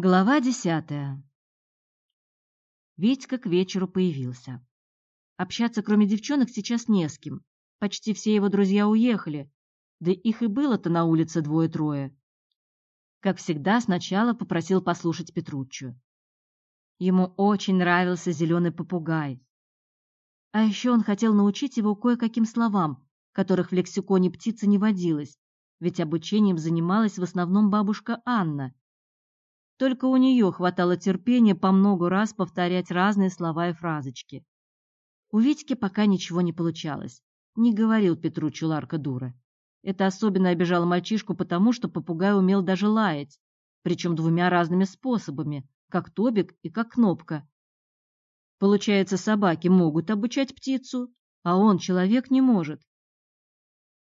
Глава десятая. Витька к вечеру появился. Общаться, кроме девчонок, сейчас не с кем. Почти все его друзья уехали, да их и было-то на улице двое-трое. Как всегда, сначала попросил послушать Петруччу. Ему очень нравился зеленый попугай. А еще он хотел научить его кое-каким словам, которых в лексиконе птицы не водилось, ведь обучением занималась в основном бабушка Анна, только у нее хватало терпения по много раз повторять разные слова и фразочки. У Витьки пока ничего не получалось. Не говорил Петру Чуларка дура. Это особенно обижало мальчишку, потому что попугай умел даже лаять, причем двумя разными способами, как Тобик и как Кнопка. Получается, собаки могут обучать птицу, а он, человек, не может.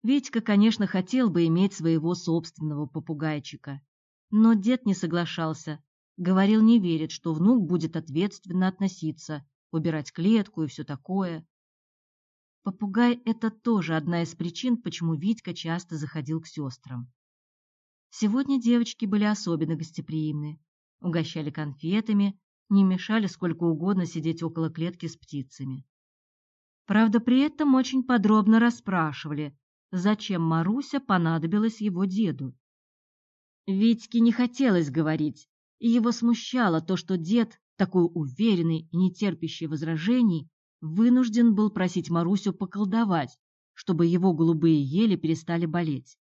Витька, конечно, хотел бы иметь своего собственного попугайчика. Но дед не соглашался. Говорил, не верит, что внук будет ответственно относиться, убирать клетку и все такое. Попугай — это тоже одна из причин, почему Витька часто заходил к сестрам. Сегодня девочки были особенно гостеприимны. Угощали конфетами, не мешали сколько угодно сидеть около клетки с птицами. Правда, при этом очень подробно расспрашивали, зачем Маруся понадобилась его деду. Витьке не хотелось говорить, и его смущало то, что дед, такой уверенный и не терпящий возражений, вынужден был просить Марусю поколдовать, чтобы его голубые ели перестали болеть.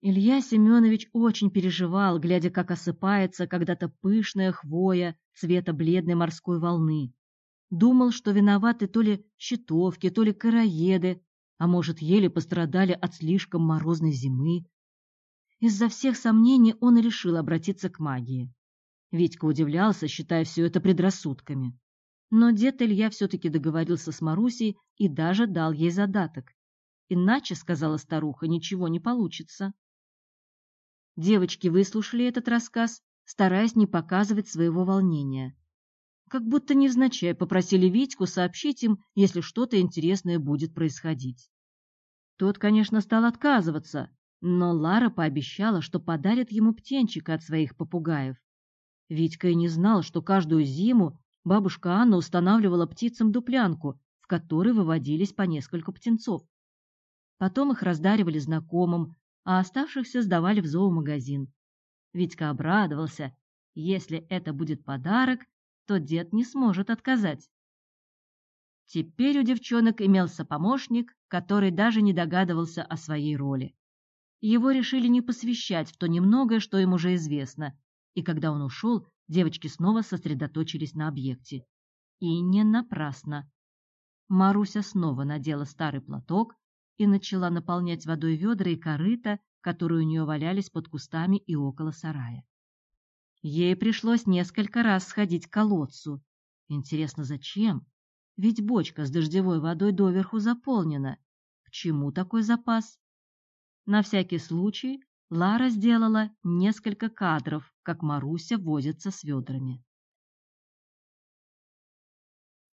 Илья Семенович очень переживал, глядя, как осыпается когда-то пышная хвоя цвета бледной морской волны. Думал, что виноваты то ли щитовки, то ли караеды, а может, еле пострадали от слишком морозной зимы. Из-за всех сомнений он решил обратиться к магии. Витька удивлялся, считая все это предрассудками. Но дед Илья все-таки договорился с Марусей и даже дал ей задаток. Иначе, сказала старуха, ничего не получится. Девочки выслушали этот рассказ, стараясь не показывать своего волнения. Как будто невзначай попросили Витьку сообщить им, если что-то интересное будет происходить. Тот, конечно, стал отказываться, но Лара пообещала, что подарит ему птенчика от своих попугаев. Витька и не знал, что каждую зиму бабушка Анна устанавливала птицам дуплянку, в которой выводились по несколько птенцов. Потом их раздаривали знакомым, а оставшихся сдавали в зоомагазин. Витька обрадовался. Если это будет подарок, то дед не сможет отказать. Теперь у девчонок имелся помощник, который даже не догадывался о своей роли. Его решили не посвящать в то немногое, что им уже известно, и когда он ушел, девочки снова сосредоточились на объекте. И не напрасно. Маруся снова надела старый платок и начала наполнять водой ведра и корыта, которые у нее валялись под кустами и около сарая. Ей пришлось несколько раз сходить к колодцу. Интересно, зачем? Ведь бочка с дождевой водой доверху заполнена. К чему такой запас? На всякий случай Лара сделала несколько кадров, как Маруся возится с ведрами.